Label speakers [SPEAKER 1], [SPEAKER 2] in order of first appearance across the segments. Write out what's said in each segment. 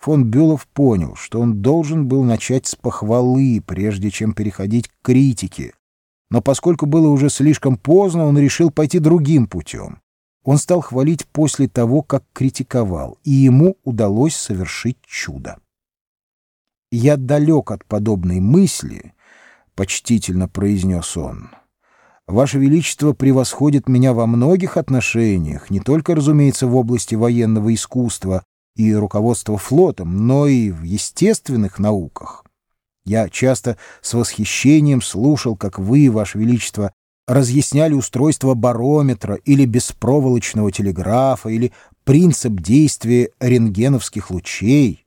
[SPEAKER 1] Фон Бюлов понял, что он должен был начать с похвалы, прежде чем переходить к критике. Но поскольку было уже слишком поздно, он решил пойти другим путем. Он стал хвалить после того, как критиковал, и ему удалось совершить чудо. «Я далек от подобной мысли», — почтительно произнес он. «Ваше Величество превосходит меня во многих отношениях, не только, разумеется, в области военного искусства, и руководство флотом, но и в естественных науках. Я часто с восхищением слушал, как вы, Ваше Величество, разъясняли устройство барометра или беспроволочного телеграфа или принцип действия рентгеновских лучей.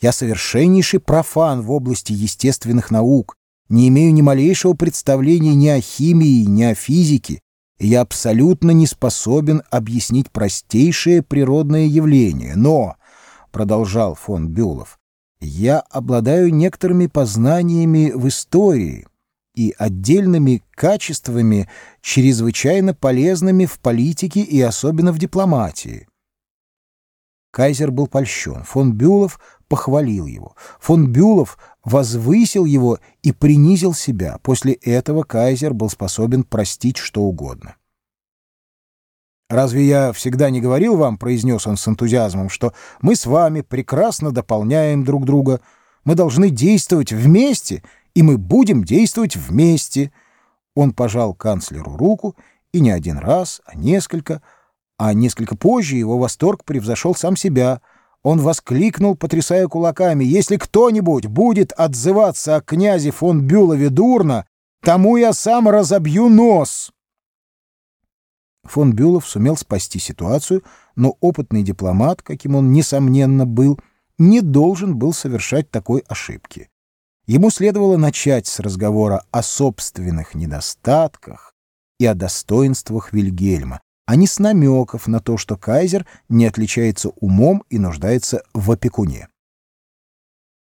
[SPEAKER 1] Я совершеннейший профан в области естественных наук, не имею ни малейшего представления ни о химии, ни о физике, я абсолютно не способен объяснить простейшее природное явление. Но, — продолжал фон Бюлов, — я обладаю некоторыми познаниями в истории и отдельными качествами, чрезвычайно полезными в политике и особенно в дипломатии. Кайзер был польщен. Фон Бюлов похвалил его. Фон Бюлов возвысил его и принизил себя. После этого кайзер был способен простить что угодно. «Разве я всегда не говорил вам, — произнес он с энтузиазмом, — что мы с вами прекрасно дополняем друг друга, мы должны действовать вместе, и мы будем действовать вместе?» Он пожал канцлеру руку, и не один раз, а несколько, а несколько позже его восторг превзошел сам себя — он воскликнул, потрясая кулаками, «Если кто-нибудь будет отзываться о князе фон Бюлове дурно, тому я сам разобью нос!» Фон Бюлов сумел спасти ситуацию, но опытный дипломат, каким он, несомненно, был, не должен был совершать такой ошибки. Ему следовало начать с разговора о собственных недостатках и о достоинствах Вильгельма, а не с намеков на то, что кайзер не отличается умом и нуждается в опекуне.